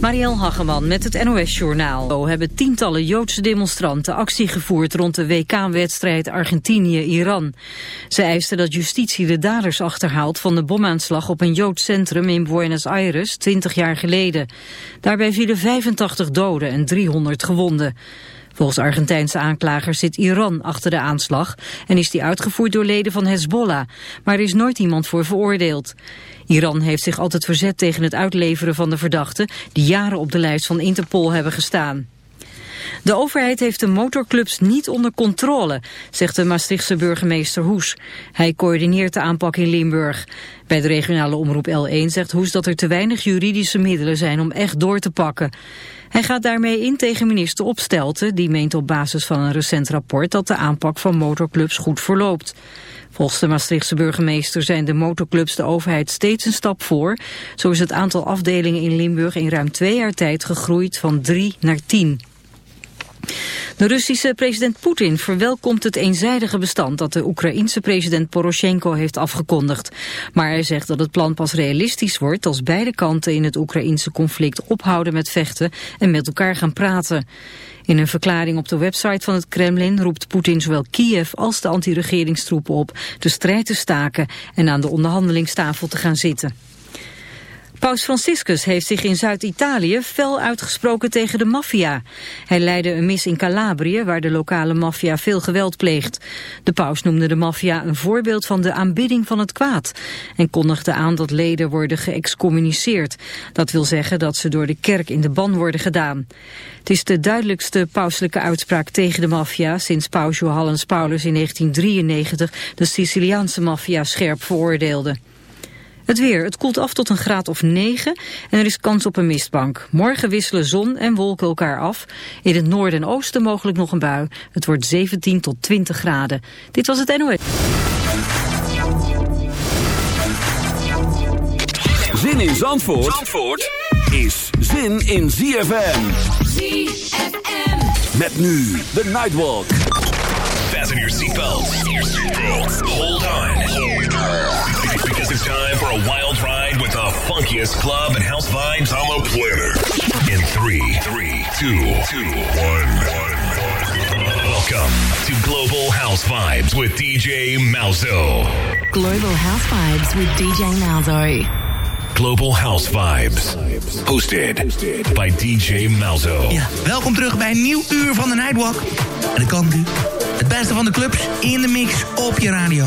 Marielle Hageman met het NOS-journaal. hebben tientallen Joodse demonstranten actie gevoerd rond de WK-wedstrijd Argentinië-Iran. Ze eisten dat justitie de daders achterhaalt van de bomaanslag op een Joods centrum in Buenos Aires 20 jaar geleden. Daarbij vielen 85 doden en 300 gewonden. Volgens Argentijnse aanklagers zit Iran achter de aanslag en is die uitgevoerd door leden van Hezbollah, maar er is nooit iemand voor veroordeeld. Iran heeft zich altijd verzet tegen het uitleveren van de verdachten die jaren op de lijst van Interpol hebben gestaan. De overheid heeft de motorclubs niet onder controle, zegt de Maastrichtse burgemeester Hoes. Hij coördineert de aanpak in Limburg. Bij de regionale omroep L1 zegt Hoes dat er te weinig juridische middelen zijn om echt door te pakken. Hij gaat daarmee in tegen minister Opstelten, die meent op basis van een recent rapport dat de aanpak van motorclubs goed verloopt. Volgens de Maastrichtse burgemeester zijn de motorclubs de overheid steeds een stap voor. Zo is het aantal afdelingen in Limburg in ruim twee jaar tijd gegroeid van drie naar tien. De Russische president Poetin verwelkomt het eenzijdige bestand dat de Oekraïense president Poroshenko heeft afgekondigd. Maar hij zegt dat het plan pas realistisch wordt als beide kanten in het Oekraïense conflict ophouden met vechten en met elkaar gaan praten. In een verklaring op de website van het Kremlin roept Poetin zowel Kiev als de anti-regeringstroepen op de strijd te staken en aan de onderhandelingstafel te gaan zitten. Paus Franciscus heeft zich in Zuid-Italië fel uitgesproken tegen de maffia. Hij leidde een mis in Calabrië, waar de lokale maffia veel geweld pleegt. De paus noemde de maffia een voorbeeld van de aanbidding van het kwaad... en kondigde aan dat leden worden geëxcommuniceerd. Dat wil zeggen dat ze door de kerk in de ban worden gedaan. Het is de duidelijkste pauselijke uitspraak tegen de maffia... sinds paus Johannes Paulus in 1993 de Siciliaanse maffia scherp veroordeelde. Het weer. Het koelt af tot een graad of 9 en er is kans op een mistbank. Morgen wisselen zon en wolken elkaar af. In het noorden en oosten mogelijk nog een bui. Het wordt 17 tot 20 graden. Dit was het NOS. Zin in Zandvoort, Zandvoort is zin in ZFM. ZFM. Met nu de Nightwalk. Fasten your seatbelts. Hold on. Because it's time for a wild ride with the funkiest club and house vibes on the planet. In three, three, two, two, one, one, one. Welcome to Global House Vibes with DJ Malzo. Global House Vibes with DJ Malzo. Global House Vibes. Hosted by DJ Malzo. Ja, welkom terug bij een nieuw uur van de Nightwalk. En dat kan nu. Het beste van de clubs in de mix op je radio.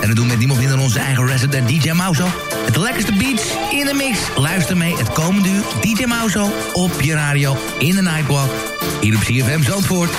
En dat doen we met niemand minder dan onze eigen resident DJ Mauzo. Het lekkerste beats in de mix. Luister mee het komende uur. DJ Mauzo op je radio in de Nightwalk. Hier op CFM Zandvoort.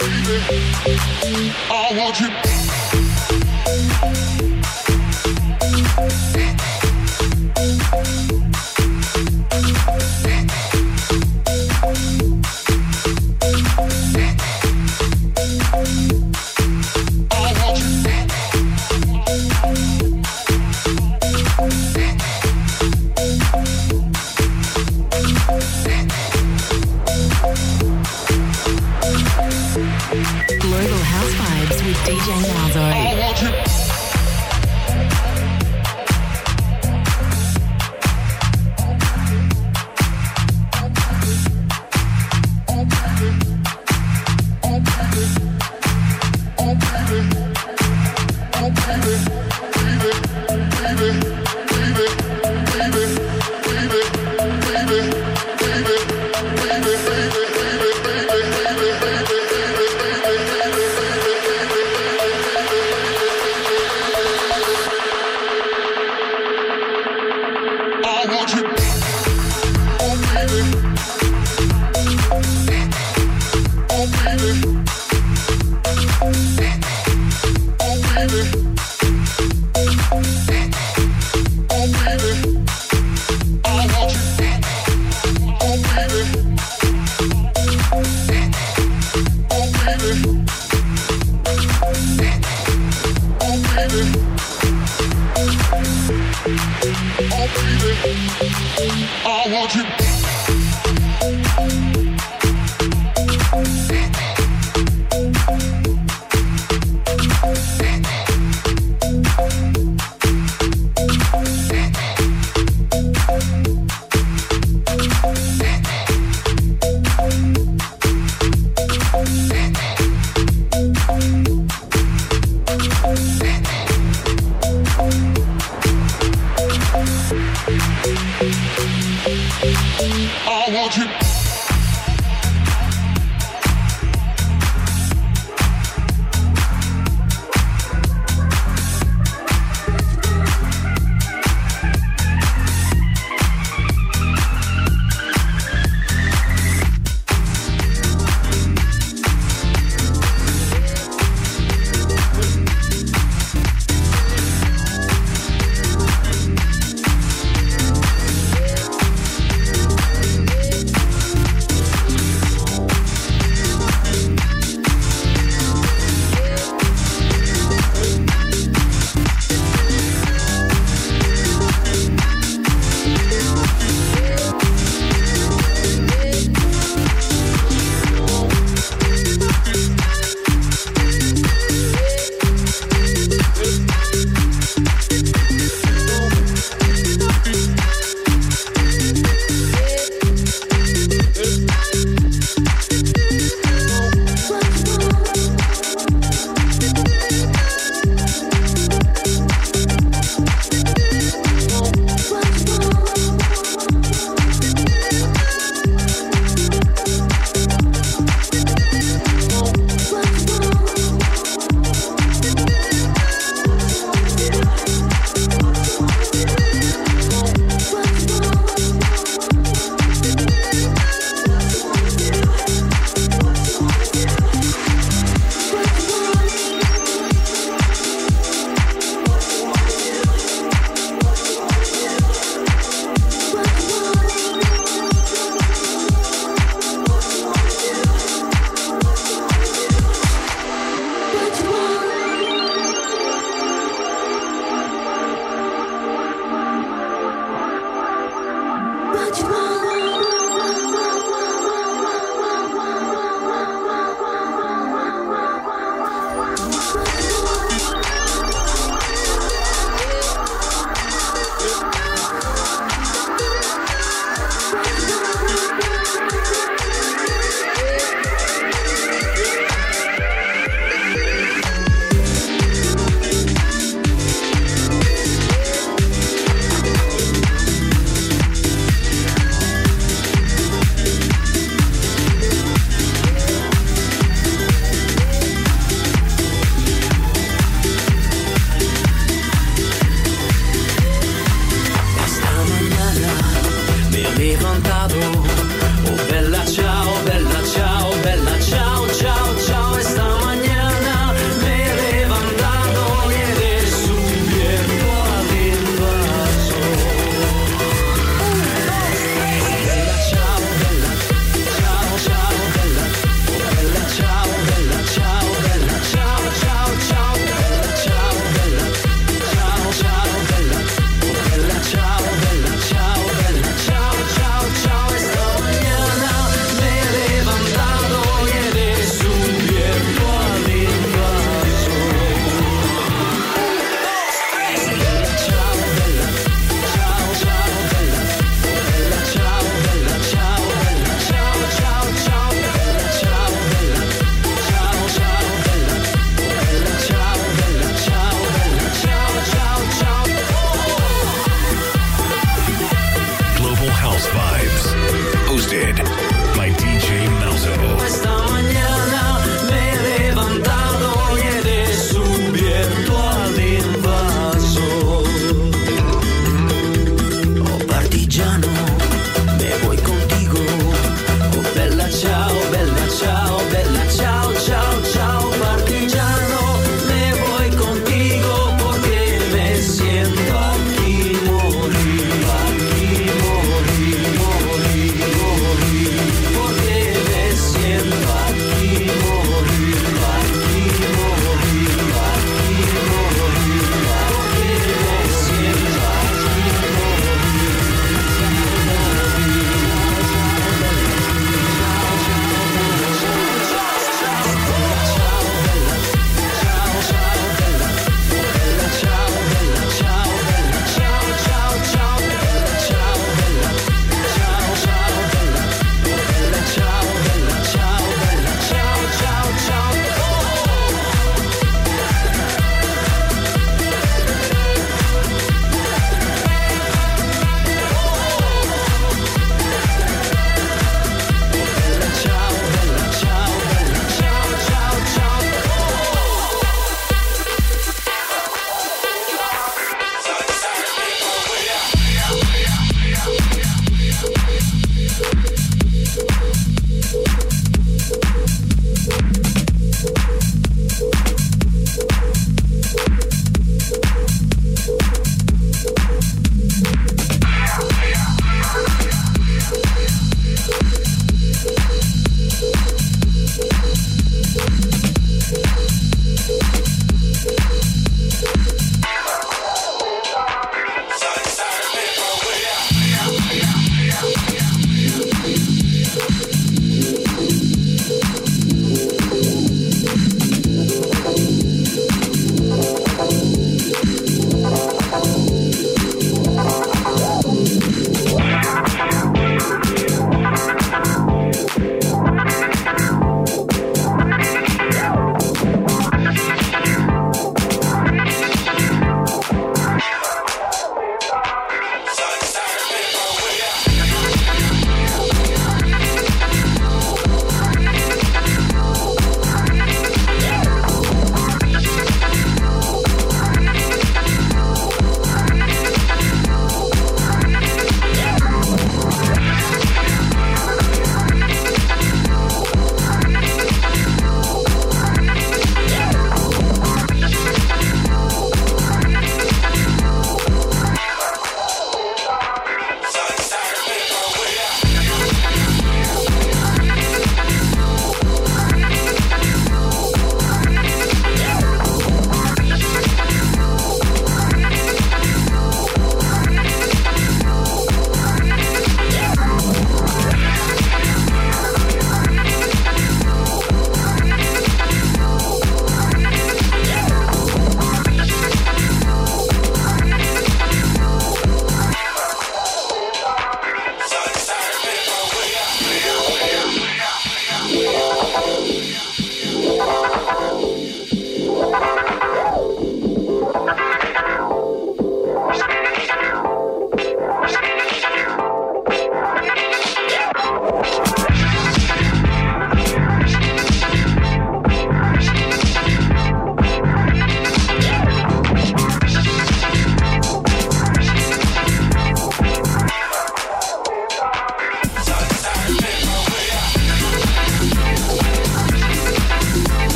Thank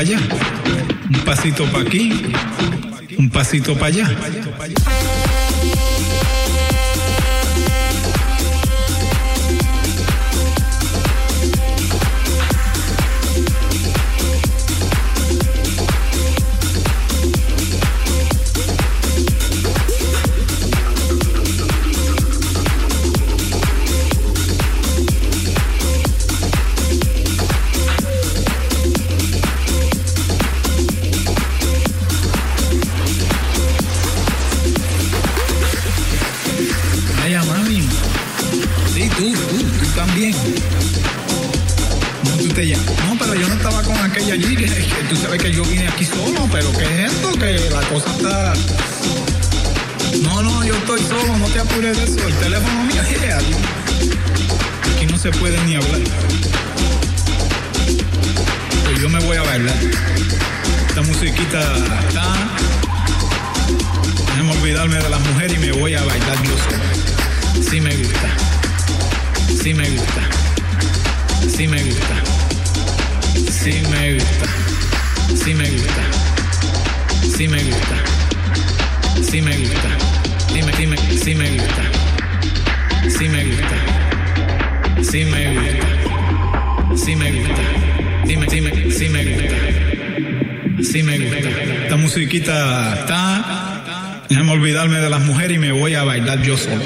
allá, un pasito para aquí, un pasito para allá. gusta. Sí me gusta. Sí me gusta. Sí me gusta. Sí me gusta. Dime, dime, sí me gusta. Sí me gusta. Sí me gusta. Sí me gusta. Dime, dime, sí me gusta. Sí me gusta. Esta musiquita está. Déjame olvidarme de las mujeres y me voy a bailar yo solo.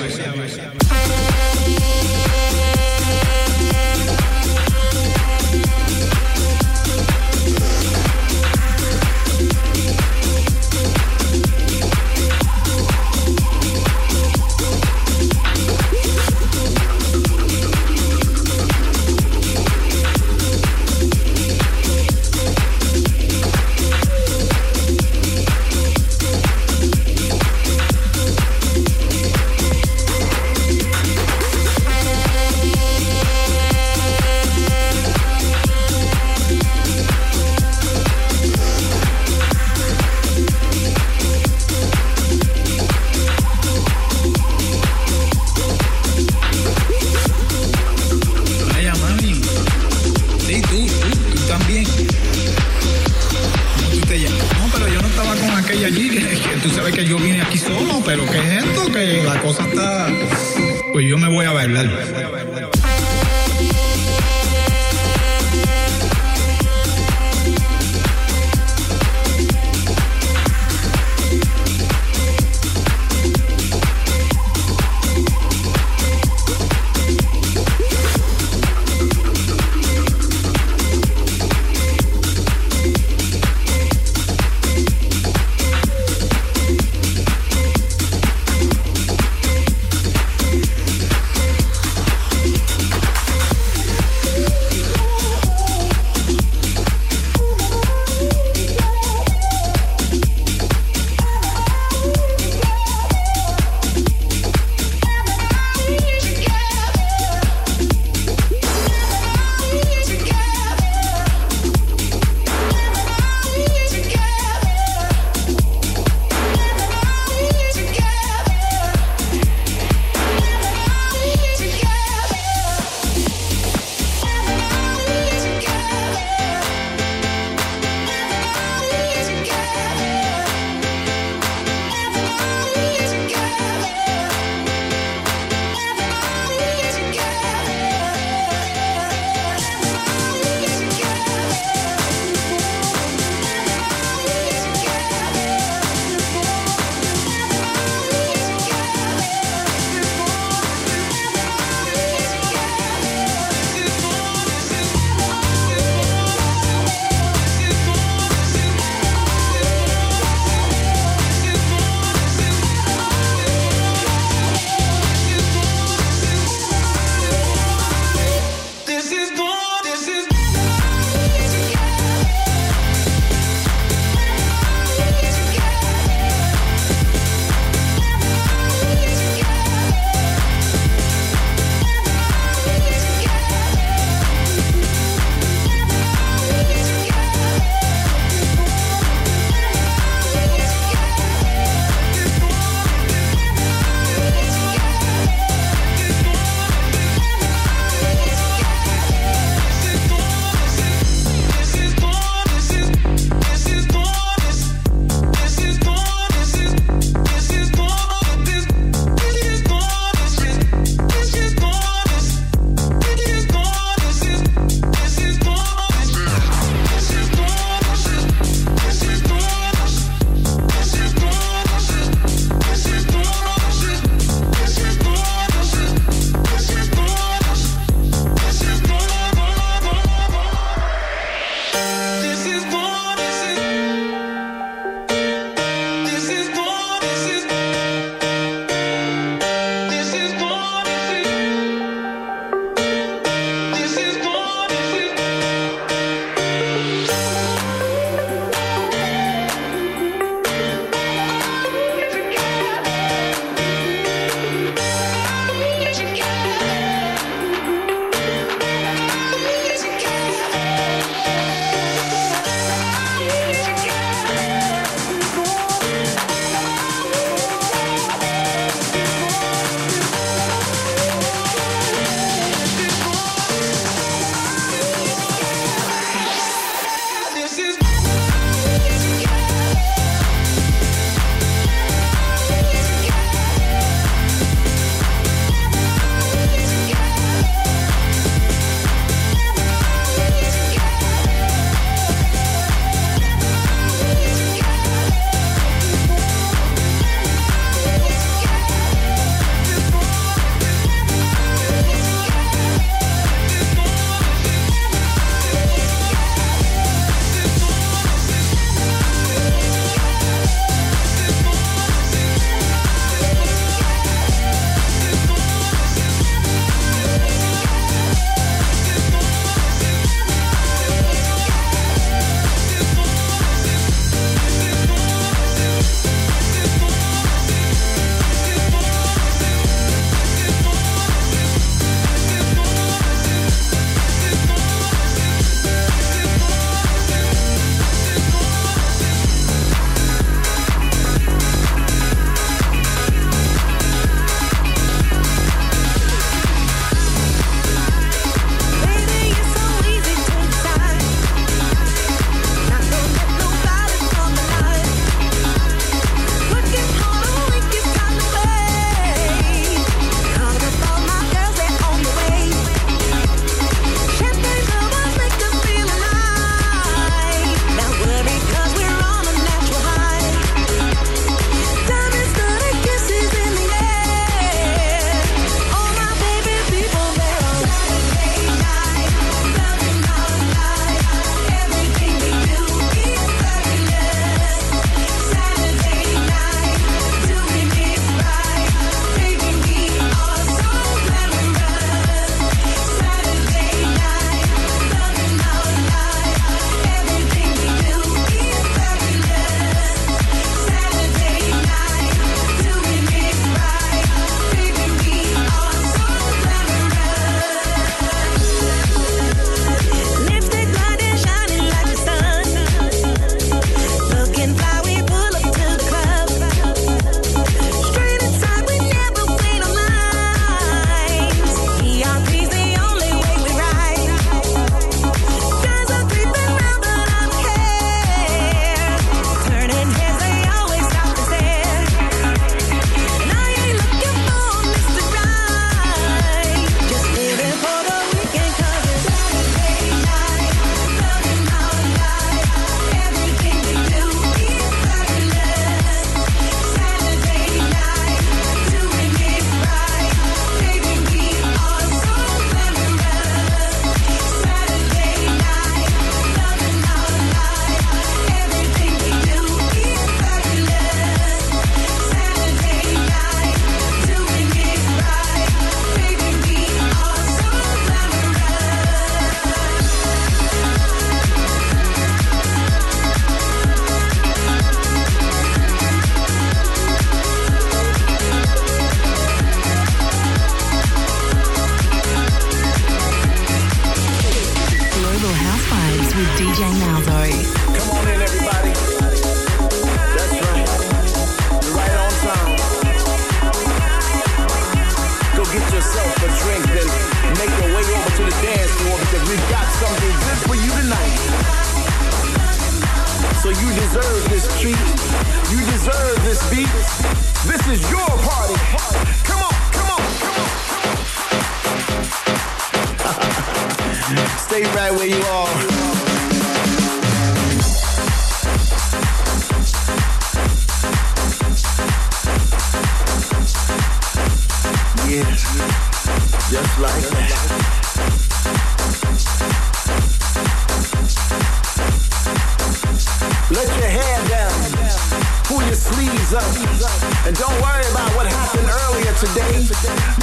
Don't worry about what happened earlier today.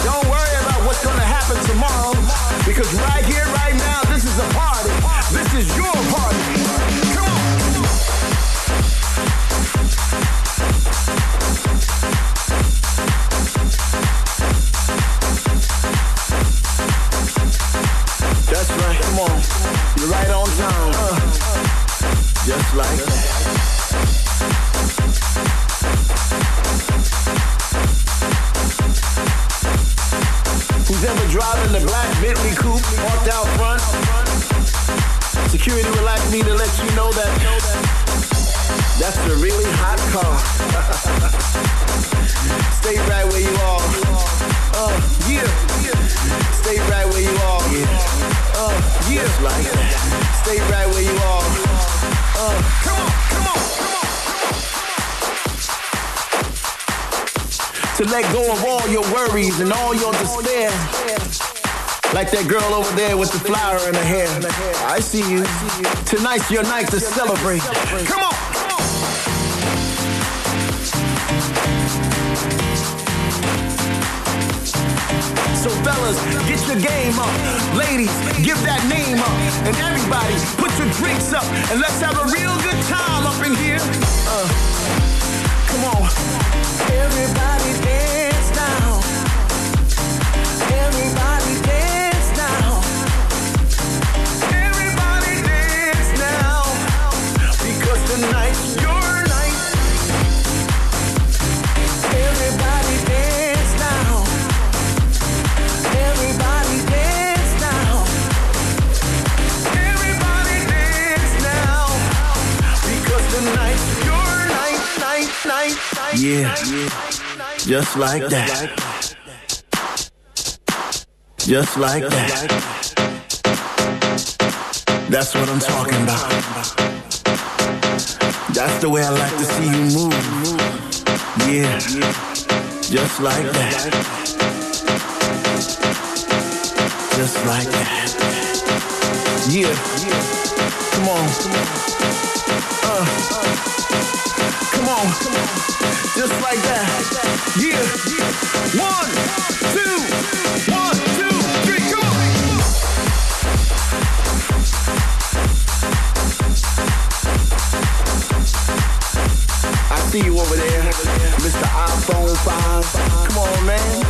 Don't worry about what's gonna happen tomorrow, because right here, right now, this is a party. This is your party. Come on. That's right, come on. You're right on time. Uh, just like that. Let go of all your worries and all your despair. Like that girl over there with the flower in her hair. I see you. Tonight's your night to celebrate. Come on. So fellas, get your game up. Ladies, give that name up. And everybody, put your drinks up. And let's have a real good time up in here. Uh, come on. Everybody dance Yeah, just like that. Just like that. That's what I'm talking about. That's the way I like to see you move. Yeah, just like that. Just like that. Yeah. Come on. Come on. Just like that. Yeah. One, two, one, two, three, come on. I see you over there, Mr. iPhone 5. Come on, man.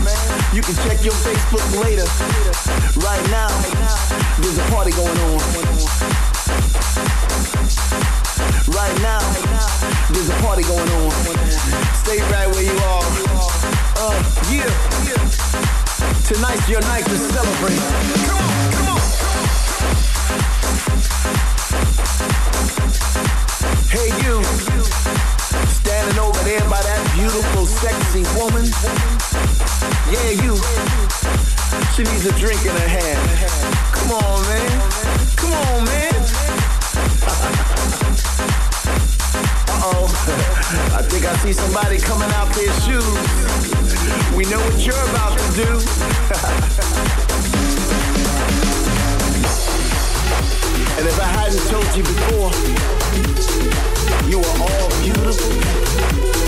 You can check your Facebook later. Right now, there's a party going on. Right now, there's a party going on. Stay right where you are. Uh, yeah. Tonight's your night to celebrate. Come on, come on. Hey, you. Standing over there by that beautiful, sexy woman. Yeah, you. She needs a drink in her hand. Come on, man. Come on, man. Uh-oh. I think I see somebody coming out their shoes. We know what you're about to do. and if I hadn't told you before, you are all beautiful.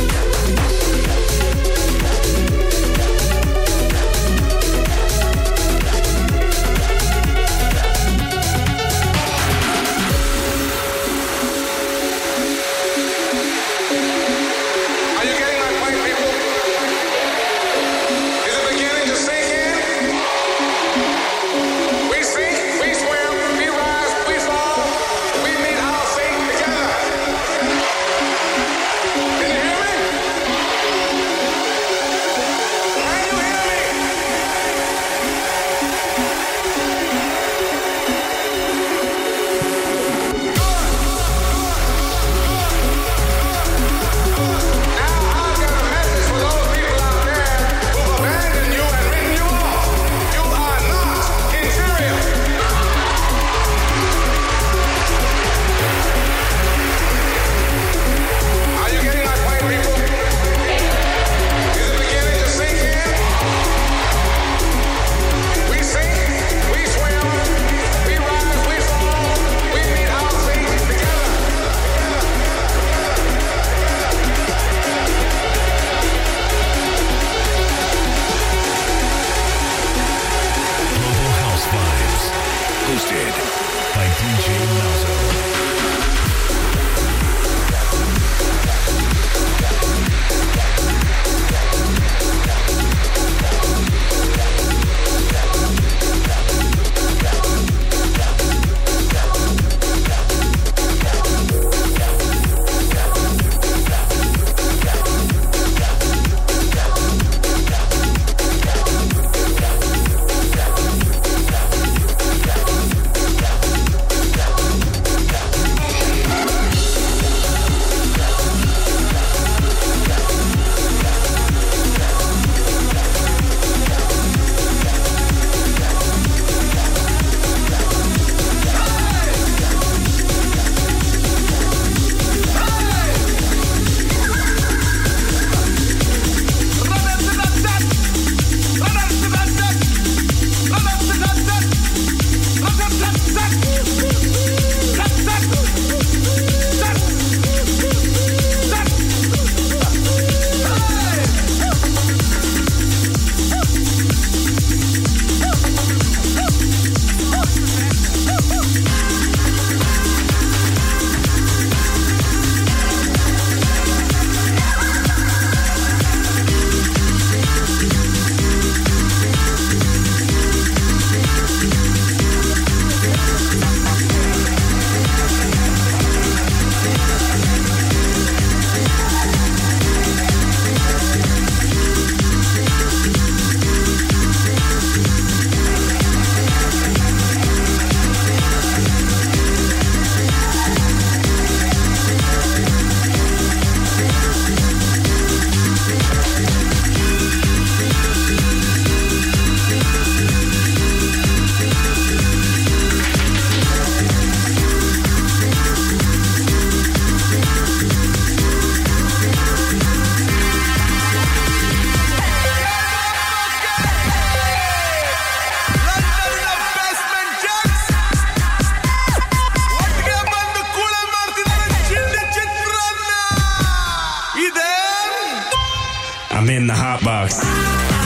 I'm in the hot box.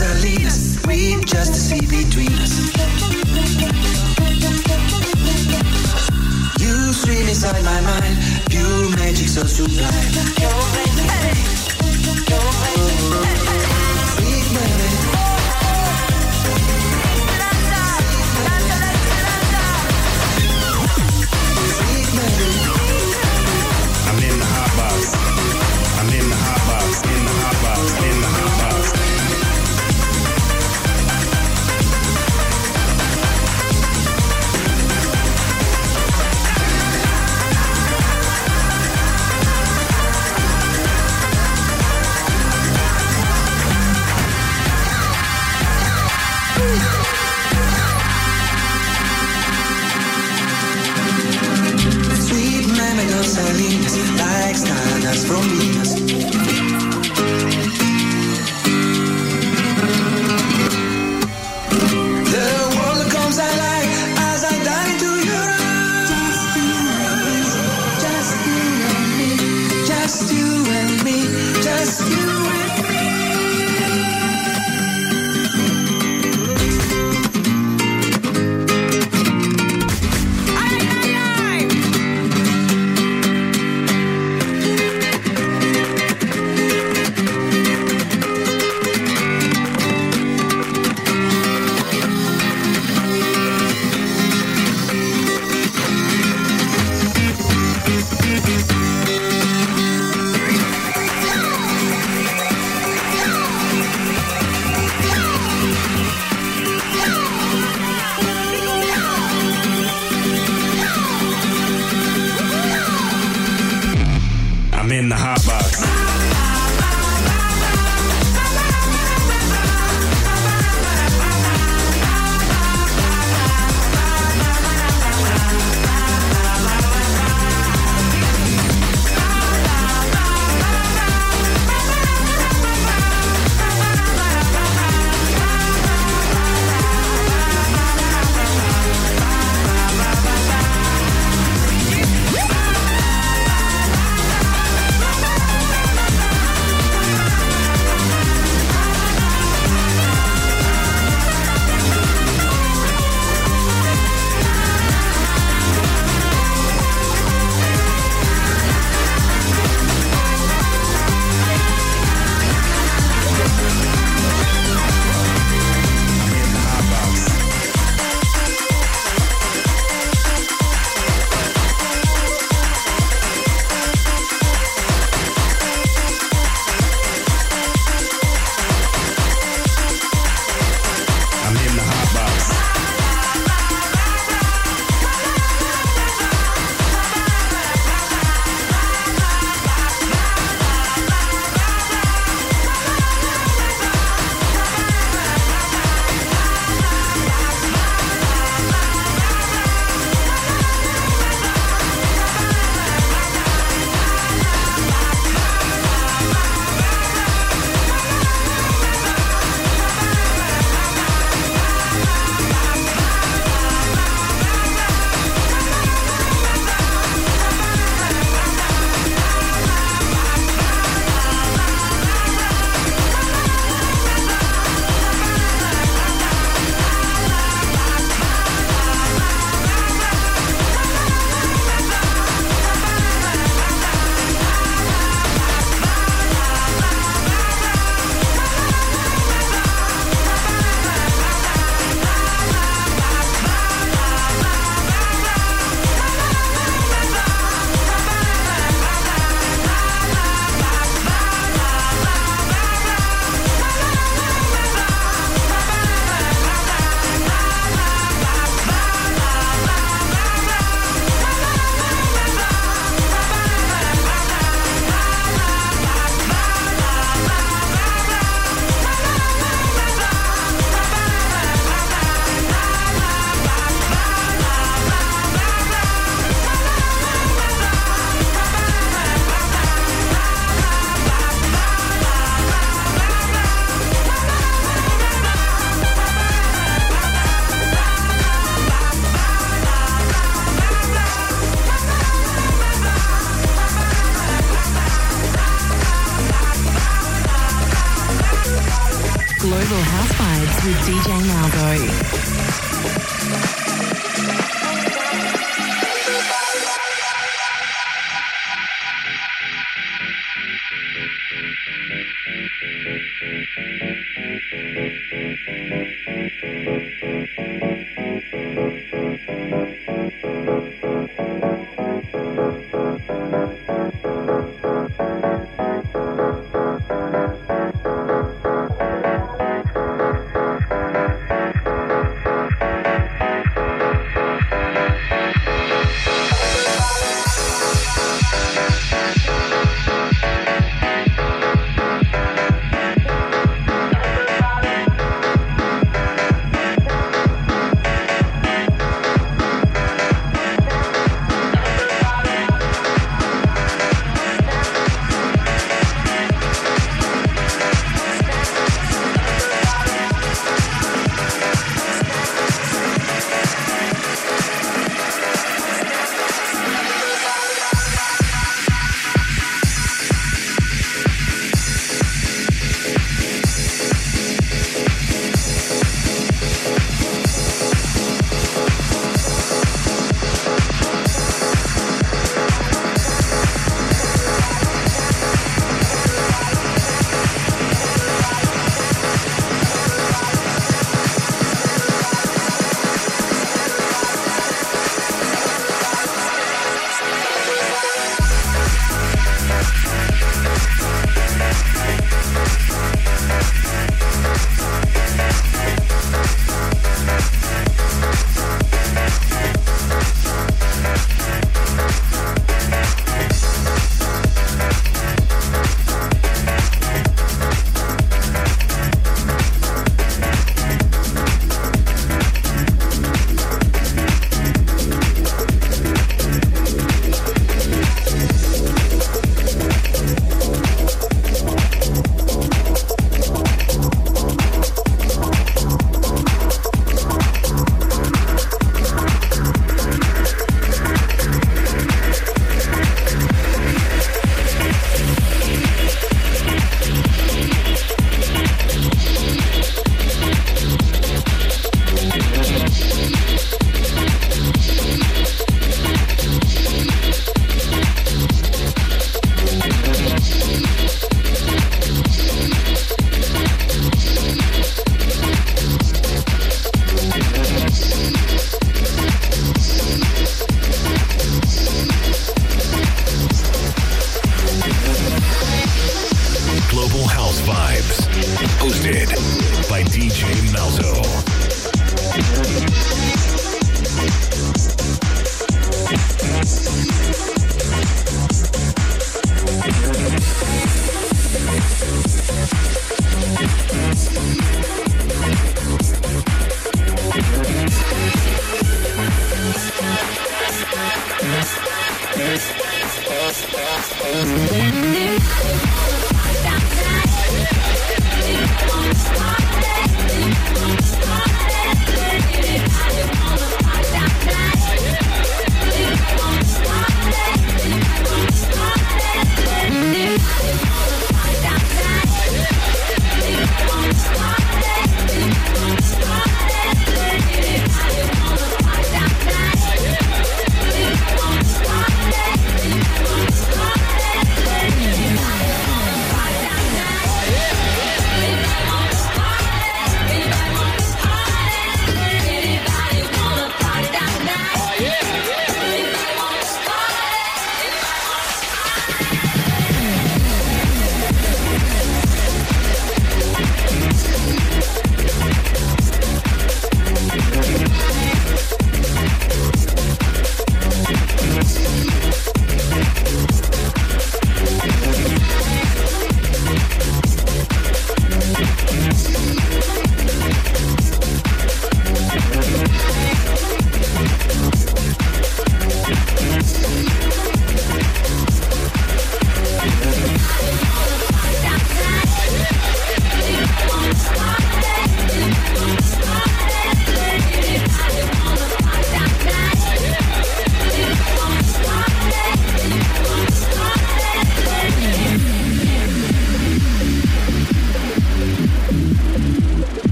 paths. We just see between us. You swim inside my mind, pure magic so sublime. Oh.